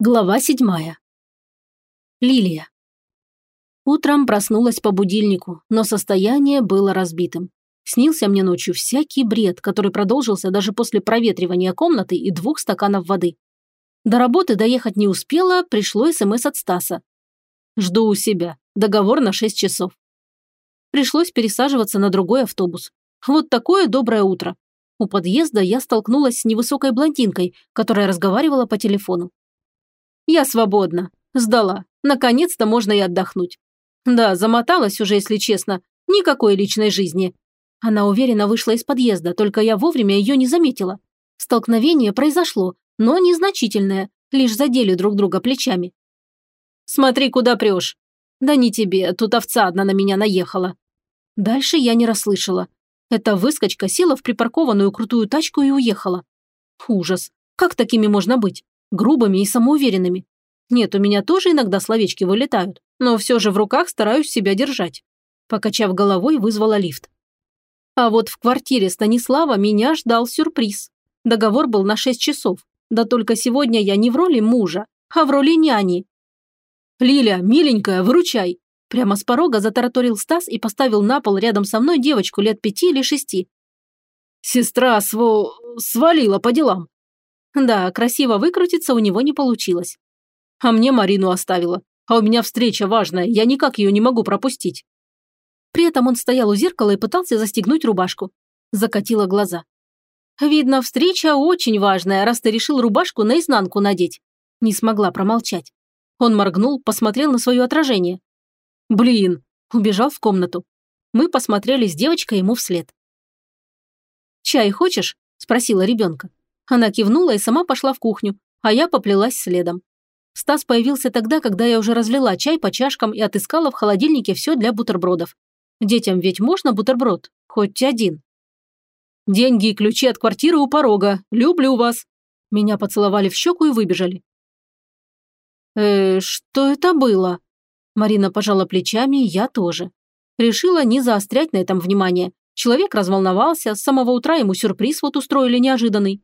Глава седьмая. Лилия. Утром проснулась по будильнику, но состояние было разбитым. Снился мне ночью всякий бред, который продолжился даже после проветривания комнаты и двух стаканов воды. До работы доехать не успела, пришло СМС от Стаса. «Жду у себя. Договор на 6 часов». Пришлось пересаживаться на другой автобус. Вот такое доброе утро. У подъезда я столкнулась с невысокой блондинкой, которая разговаривала по телефону. Я свободна. Сдала. Наконец-то можно и отдохнуть. Да, замоталась уже, если честно. Никакой личной жизни. Она уверенно вышла из подъезда, только я вовремя ее не заметила. Столкновение произошло, но незначительное, лишь задели друг друга плечами. «Смотри, куда прешь!» «Да не тебе, тут овца одна на меня наехала». Дальше я не расслышала. Эта выскочка села в припаркованную крутую тачку и уехала. Ужас. Как такими можно быть? Грубыми и самоуверенными. Нет, у меня тоже иногда словечки вылетают, но все же в руках стараюсь себя держать. Покачав головой, вызвала лифт. А вот в квартире Станислава меня ждал сюрприз. Договор был на 6 часов. Да только сегодня я не в роли мужа, а в роли няни. «Лиля, миленькая, выручай!» Прямо с порога затараторил Стас и поставил на пол рядом со мной девочку лет пяти или шести. «Сестра сво... свалила по делам. Да, красиво выкрутиться у него не получилось. А мне Марину оставила. А у меня встреча важная, я никак ее не могу пропустить. При этом он стоял у зеркала и пытался застегнуть рубашку. Закатила глаза. Видно, встреча очень важная, раз ты решил рубашку наизнанку надеть. Не смогла промолчать. Он моргнул, посмотрел на свое отражение. Блин, убежал в комнату. Мы посмотрели с девочкой ему вслед. «Чай хочешь?» – спросила ребенка. Она кивнула и сама пошла в кухню, а я поплелась следом. Стас появился тогда, когда я уже разлила чай по чашкам и отыскала в холодильнике все для бутербродов. Детям ведь можно бутерброд? Хоть один. «Деньги и ключи от квартиры у порога. Люблю вас». Меня поцеловали в щеку и выбежали. «Э, что это было?» Марина пожала плечами, я тоже. Решила не заострять на этом внимание. Человек разволновался, с самого утра ему сюрприз вот устроили неожиданный.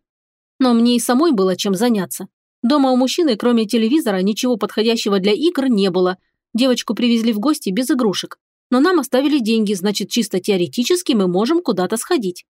Но мне и самой было чем заняться. Дома у мужчины, кроме телевизора, ничего подходящего для игр не было. Девочку привезли в гости без игрушек. Но нам оставили деньги, значит, чисто теоретически мы можем куда-то сходить.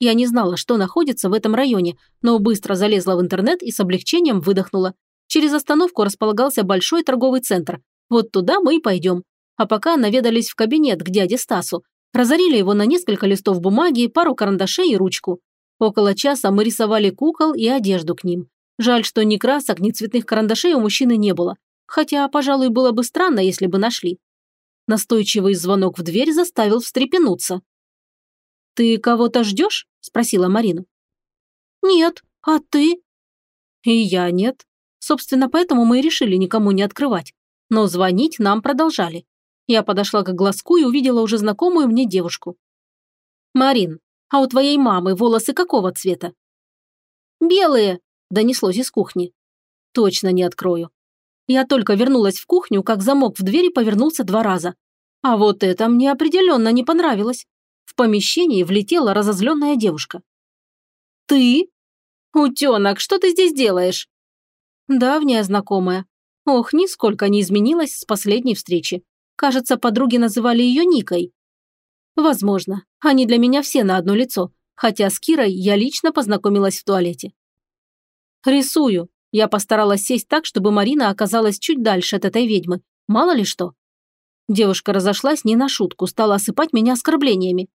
Я не знала, что находится в этом районе, но быстро залезла в интернет и с облегчением выдохнула. Через остановку располагался большой торговый центр. Вот туда мы и пойдем. А пока наведались в кабинет к дяде Стасу. Разорили его на несколько листов бумаги, пару карандашей и ручку. Около часа мы рисовали кукол и одежду к ним. Жаль, что ни красок, ни цветных карандашей у мужчины не было. Хотя, пожалуй, было бы странно, если бы нашли. Настойчивый звонок в дверь заставил встрепенуться. «Ты кого-то ждешь?» – спросила Марина. «Нет, а ты?» «И я нет. Собственно, поэтому мы и решили никому не открывать. Но звонить нам продолжали. Я подошла к глазку и увидела уже знакомую мне девушку. «Марин, а у твоей мамы волосы какого цвета?» «Белые», – донеслось из кухни. «Точно не открою». Я только вернулась в кухню, как замок в двери повернулся два раза. А вот это мне определенно не понравилось. В помещении влетела разозленная девушка. «Ты? Утенок, что ты здесь делаешь?» Давняя знакомая. Ох, нисколько не изменилась с последней встречи. Кажется, подруги называли ее Никой. Возможно. Они для меня все на одно лицо, хотя с Кирой я лично познакомилась в туалете. Рисую. Я постаралась сесть так, чтобы Марина оказалась чуть дальше от этой ведьмы. Мало ли что. Девушка разошлась не на шутку, стала осыпать меня оскорблениями.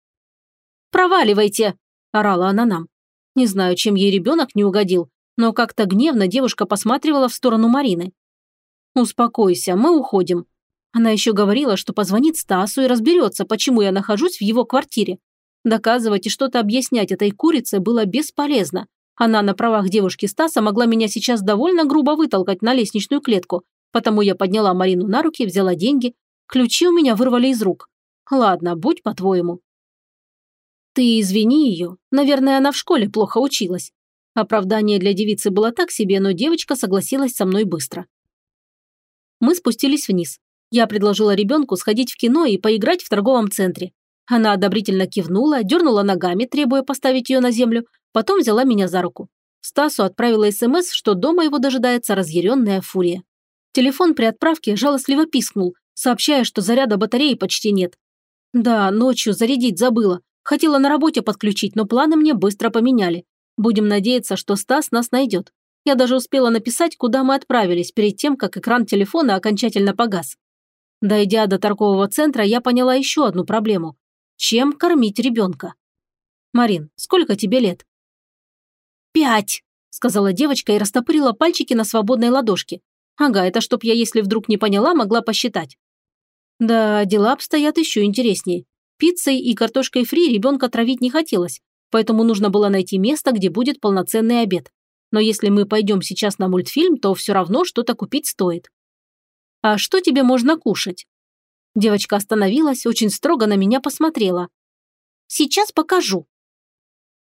«Проваливайте!» – орала она нам. Не знаю, чем ей ребенок не угодил, но как-то гневно девушка посматривала в сторону Марины. «Успокойся, мы уходим. Она еще говорила, что позвонит Стасу и разберется, почему я нахожусь в его квартире. Доказывать и что-то объяснять этой курице было бесполезно. Она на правах девушки Стаса могла меня сейчас довольно грубо вытолкать на лестничную клетку, потому я подняла Марину на руки, взяла деньги. Ключи у меня вырвали из рук. Ладно, будь по-твоему. Ты извини ее. Наверное, она в школе плохо училась. Оправдание для девицы было так себе, но девочка согласилась со мной быстро. Мы спустились вниз. Я предложила ребенку сходить в кино и поиграть в торговом центре. Она одобрительно кивнула, дернула ногами, требуя поставить ее на землю, потом взяла меня за руку. Стасу отправила СМС, что дома его дожидается разъяренная фурия. Телефон при отправке жалостливо пискнул, сообщая, что заряда батареи почти нет. Да, ночью зарядить забыла. Хотела на работе подключить, но планы мне быстро поменяли. Будем надеяться, что Стас нас найдет. Я даже успела написать, куда мы отправились, перед тем, как экран телефона окончательно погас. Дойдя до торгового центра, я поняла еще одну проблему. Чем кормить ребенка? Марин, сколько тебе лет? «Пять», – сказала девочка и растопырила пальчики на свободной ладошке. Ага, это чтоб я, если вдруг не поняла, могла посчитать. Да, дела обстоят еще интереснее. Пиццей и картошкой фри ребенка травить не хотелось, поэтому нужно было найти место, где будет полноценный обед. Но если мы пойдем сейчас на мультфильм, то все равно что-то купить стоит. «А что тебе можно кушать?» Девочка остановилась, очень строго на меня посмотрела. «Сейчас покажу»,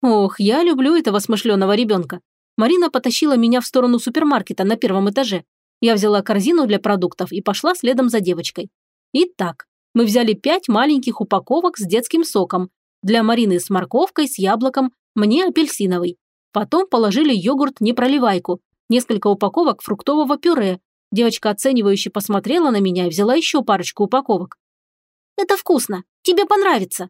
Ох, я люблю этого смышленого ребенка. Марина потащила меня в сторону супермаркета на первом этаже. Я взяла корзину для продуктов и пошла следом за девочкой. Итак, мы взяли пять маленьких упаковок с детским соком. Для Марины с морковкой, с яблоком, мне апельсиновый. Потом положили йогурт-непроливайку, несколько упаковок фруктового пюре. Девочка оценивающе посмотрела на меня и взяла еще парочку упаковок. «Это вкусно. Тебе понравится».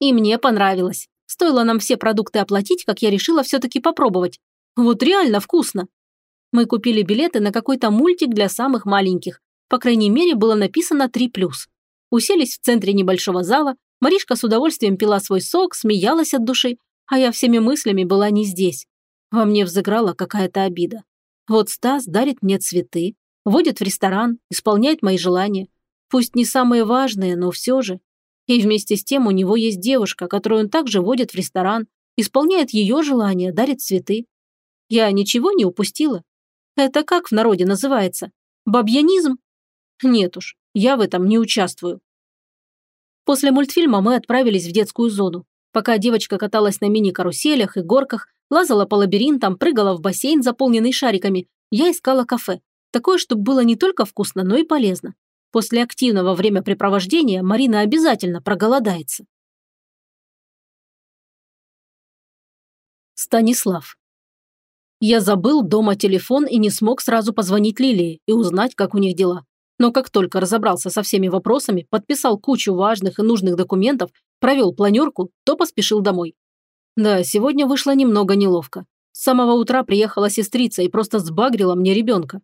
И мне понравилось. Стоило нам все продукты оплатить, как я решила все-таки попробовать. Вот реально вкусно. Мы купили билеты на какой-то мультик для самых маленьких. По крайней мере, было написано 3+. Уселись в центре небольшого зала, Маришка с удовольствием пила свой сок, смеялась от души, а я всеми мыслями была не здесь. Во мне взыграла какая-то обида. Вот Стас дарит мне цветы, водит в ресторан, исполняет мои желания. Пусть не самые важные, но все же. И вместе с тем у него есть девушка, которую он также водит в ресторан, исполняет ее желания, дарит цветы. Я ничего не упустила. Это как в народе называется? Бабьянизм? Нет уж, я в этом не участвую. После мультфильма мы отправились в детскую зону. Пока девочка каталась на мини-каруселях и горках, лазала по лабиринтам, прыгала в бассейн, заполненный шариками, я искала кафе. Такое, чтобы было не только вкусно, но и полезно. После активного времяпрепровождения Марина обязательно проголодается. Станислав. Я забыл дома телефон и не смог сразу позвонить Лилии и узнать, как у них дела. Но как только разобрался со всеми вопросами, подписал кучу важных и нужных документов, провел планерку, то поспешил домой. Да, сегодня вышло немного неловко. С самого утра приехала сестрица и просто сбагрила мне ребенка.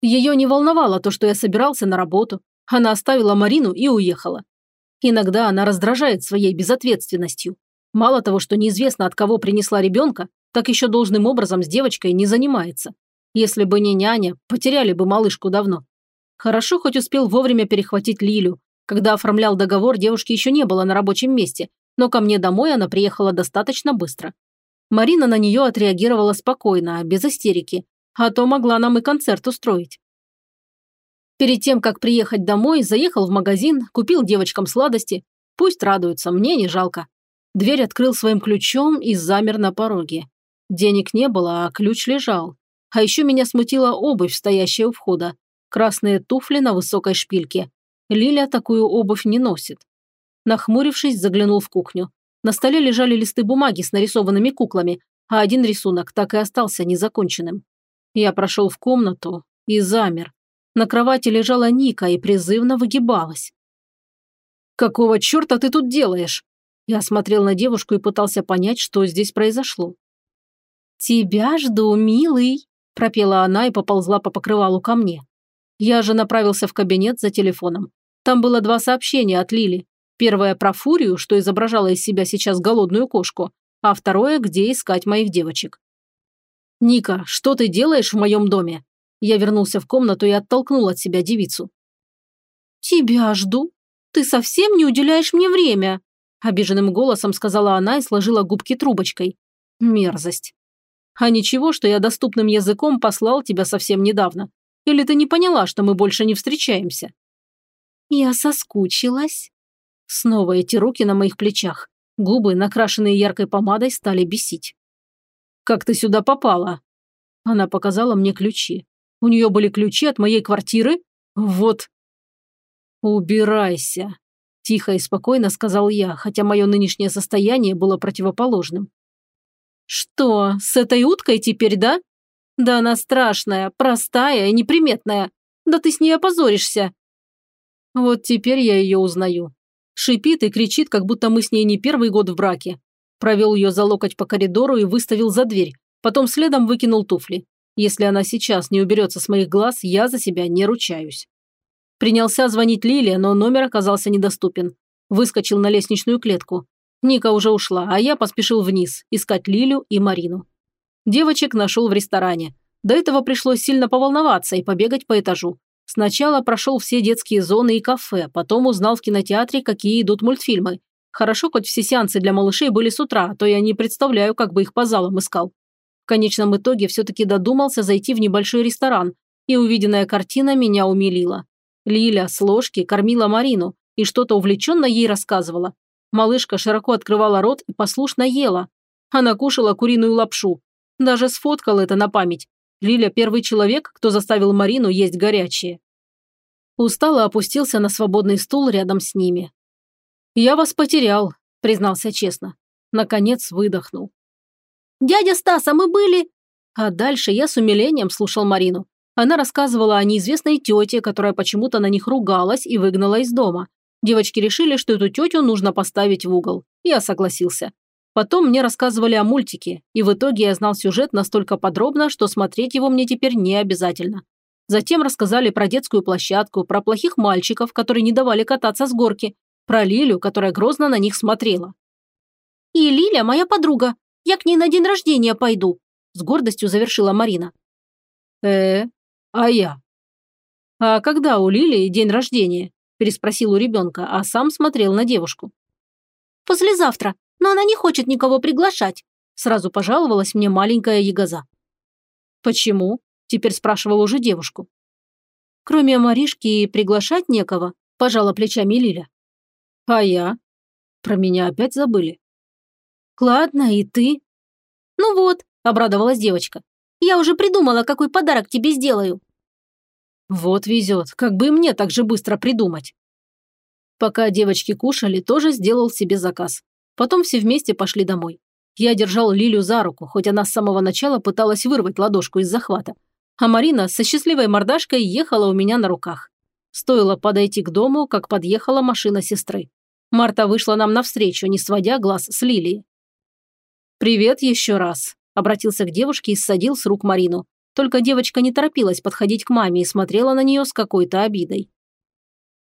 Ее не волновало то, что я собирался на работу. Она оставила Марину и уехала. Иногда она раздражает своей безответственностью. Мало того, что неизвестно, от кого принесла ребенка, так еще должным образом с девочкой не занимается. Если бы не няня, потеряли бы малышку давно. Хорошо хоть успел вовремя перехватить Лилю. Когда оформлял договор, девушки еще не было на рабочем месте, но ко мне домой она приехала достаточно быстро. Марина на нее отреагировала спокойно, без истерики, а то могла нам и концерт устроить. Перед тем, как приехать домой, заехал в магазин, купил девочкам сладости. Пусть радуются, мне не жалко. Дверь открыл своим ключом и замер на пороге. Денег не было, а ключ лежал. А еще меня смутила обувь, стоящая у входа. Красные туфли на высокой шпильке. Лиля такую обувь не носит. Нахмурившись, заглянул в кухню. На столе лежали листы бумаги с нарисованными куклами, а один рисунок так и остался незаконченным. Я прошел в комнату и замер. На кровати лежала Ника и призывно выгибалась. «Какого черта ты тут делаешь?» Я смотрел на девушку и пытался понять, что здесь произошло. «Тебя жду, милый», – пропела она и поползла по покрывалу ко мне. Я же направился в кабинет за телефоном. Там было два сообщения от Лили. Первое про Фурию, что изображала из себя сейчас голодную кошку, а второе, где искать моих девочек. «Ника, что ты делаешь в моем доме?» Я вернулся в комнату и оттолкнул от себя девицу. «Тебя жду. Ты совсем не уделяешь мне время», обиженным голосом сказала она и сложила губки трубочкой. Мерзость. А ничего, что я доступным языком послал тебя совсем недавно. Или ты не поняла, что мы больше не встречаемся? Я соскучилась. Снова эти руки на моих плечах. Губы, накрашенные яркой помадой, стали бесить. «Как ты сюда попала?» Она показала мне ключи. У нее были ключи от моей квартиры? Вот. Убирайся. Тихо и спокойно сказал я, хотя мое нынешнее состояние было противоположным. «Что, с этой уткой теперь, да? Да она страшная, простая и неприметная. Да ты с ней опозоришься». Вот теперь я ее узнаю. Шипит и кричит, как будто мы с ней не первый год в браке. Провел ее за локоть по коридору и выставил за дверь. Потом следом выкинул туфли. Если она сейчас не уберется с моих глаз, я за себя не ручаюсь. Принялся звонить Лиле, но номер оказался недоступен. Выскочил на лестничную клетку. Ника уже ушла, а я поспешил вниз, искать Лилю и Марину. Девочек нашел в ресторане. До этого пришлось сильно поволноваться и побегать по этажу. Сначала прошел все детские зоны и кафе, потом узнал в кинотеатре, какие идут мультфильмы. Хорошо, хоть все сеансы для малышей были с утра, а то я не представляю, как бы их по залам искал. В конечном итоге все-таки додумался зайти в небольшой ресторан, и увиденная картина меня умилила. Лиля с ложки кормила Марину и что-то увлеченно ей рассказывала, Малышка широко открывала рот и послушно ела. Она кушала куриную лапшу. Даже сфоткал это на память. Лиля первый человек, кто заставил Марину есть горячее. Устало опустился на свободный стул рядом с ними. «Я вас потерял», – признался честно. Наконец выдохнул. «Дядя Стас, а мы были...» А дальше я с умилением слушал Марину. Она рассказывала о неизвестной тете, которая почему-то на них ругалась и выгнала из дома. Девочки решили, что эту тетю нужно поставить в угол. Я согласился. Потом мне рассказывали о мультике, и в итоге я знал сюжет настолько подробно, что смотреть его мне теперь не обязательно. Затем рассказали про детскую площадку, про плохих мальчиков, которые не давали кататься с горки, про Лилю, которая грозно на них смотрела. «И Лиля моя подруга. Я к ней на день рождения пойду», – с гордостью завершила Марина. э а я?» «А когда у Лили день рождения?» переспросил у ребенка, а сам смотрел на девушку. «Послезавтра, но она не хочет никого приглашать», сразу пожаловалась мне маленькая ягоза. «Почему?» – теперь спрашивал уже девушку. «Кроме Маришки приглашать некого», – пожала плечами Лиля. «А я?» Про меня опять забыли. «Ладно, и ты?» «Ну вот», – обрадовалась девочка. «Я уже придумала, какой подарок тебе сделаю». Вот везет, как бы мне так же быстро придумать. Пока девочки кушали, тоже сделал себе заказ. Потом все вместе пошли домой. Я держал Лилю за руку, хоть она с самого начала пыталась вырвать ладошку из захвата. А Марина со счастливой мордашкой ехала у меня на руках. Стоило подойти к дому, как подъехала машина сестры. Марта вышла нам навстречу, не сводя глаз с Лилии. «Привет еще раз», – обратился к девушке и ссадил с рук Марину. Только девочка не торопилась подходить к маме и смотрела на нее с какой-то обидой.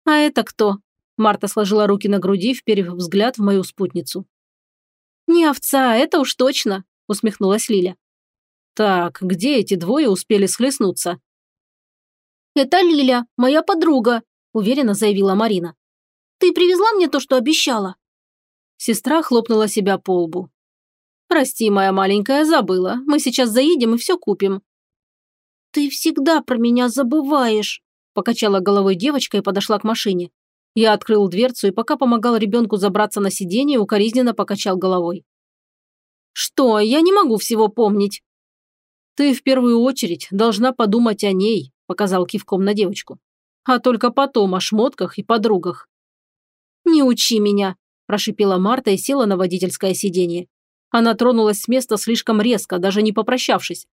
«А это кто?» Марта сложила руки на груди, вперев взгляд в мою спутницу. «Не овца, это уж точно», – усмехнулась Лиля. «Так, где эти двое успели схлестнуться?» «Это Лиля, моя подруга», – уверенно заявила Марина. «Ты привезла мне то, что обещала?» Сестра хлопнула себя по лбу. «Прости, моя маленькая, забыла. Мы сейчас заедем и все купим. «Ты всегда про меня забываешь», – покачала головой девочка и подошла к машине. Я открыл дверцу и пока помогал ребенку забраться на сиденье, укоризненно покачал головой. «Что, я не могу всего помнить?» «Ты в первую очередь должна подумать о ней», – показал кивком на девочку. «А только потом о шмотках и подругах». «Не учи меня», – прошипела Марта и села на водительское сиденье. Она тронулась с места слишком резко, даже не попрощавшись,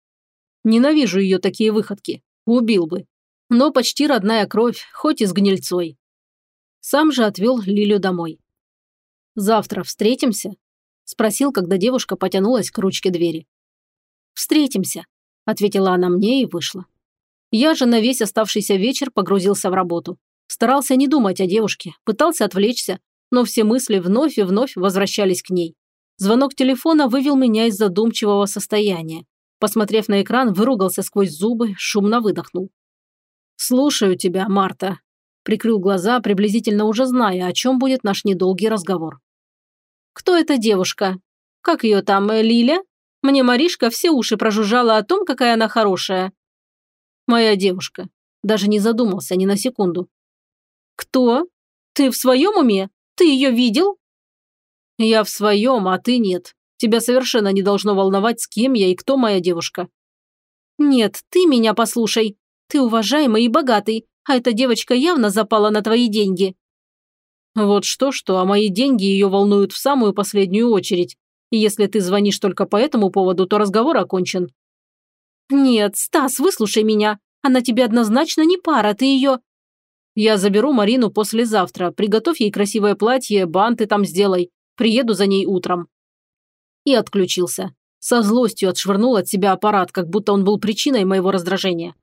Ненавижу ее такие выходки. Убил бы. Но почти родная кровь, хоть и с гнильцой. Сам же отвел Лилю домой. «Завтра встретимся?» – спросил, когда девушка потянулась к ручке двери. «Встретимся», – ответила она мне и вышла. Я же на весь оставшийся вечер погрузился в работу. Старался не думать о девушке, пытался отвлечься, но все мысли вновь и вновь возвращались к ней. Звонок телефона вывел меня из задумчивого состояния. Посмотрев на экран, выругался сквозь зубы, шумно выдохнул. «Слушаю тебя, Марта», – прикрыл глаза, приблизительно уже зная, о чем будет наш недолгий разговор. «Кто эта девушка? Как ее там, э, Лиля? Мне Маришка все уши прожужжала о том, какая она хорошая». «Моя девушка». Даже не задумался ни на секунду. «Кто? Ты в своем уме? Ты ее видел?» «Я в своем, а ты нет. Тебя совершенно не должно волновать, с кем я и кто моя девушка». «Нет, ты меня послушай. Ты уважаемый и богатый, а эта девочка явно запала на твои деньги». Вот что-что, а мои деньги ее волнуют в самую последнюю очередь. И если ты звонишь только по этому поводу, то разговор окончен». «Нет, Стас, выслушай меня. Она тебе однозначно не пара, ты ее...» «Я заберу Марину послезавтра. Приготовь ей красивое платье, банты там сделай. Приеду за ней утром». И отключился. Со злостью отшвырнул от себя аппарат, как будто он был причиной моего раздражения.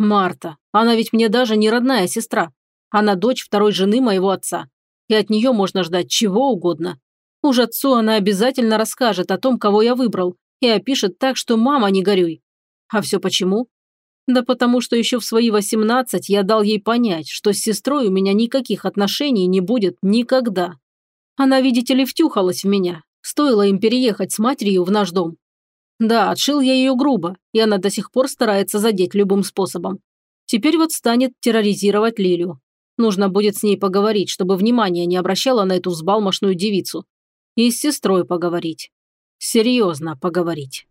Марта. Она ведь мне даже не родная сестра. Она дочь второй жены моего отца. И от нее можно ждать чего угодно. Уж отцу она обязательно расскажет о том, кого я выбрал, и опишет так, что «мама, не горюй». А все почему? Да потому что еще в свои 18 я дал ей понять, что с сестрой у меня никаких отношений не будет никогда. Она, видите ли, втюхалась в меня. Стоило им переехать с матерью в наш дом. Да, отшил я ее грубо, и она до сих пор старается задеть любым способом. Теперь вот станет терроризировать Лилю. Нужно будет с ней поговорить, чтобы внимания не обращала на эту взбалмошную девицу. И с сестрой поговорить. Серьезно поговорить.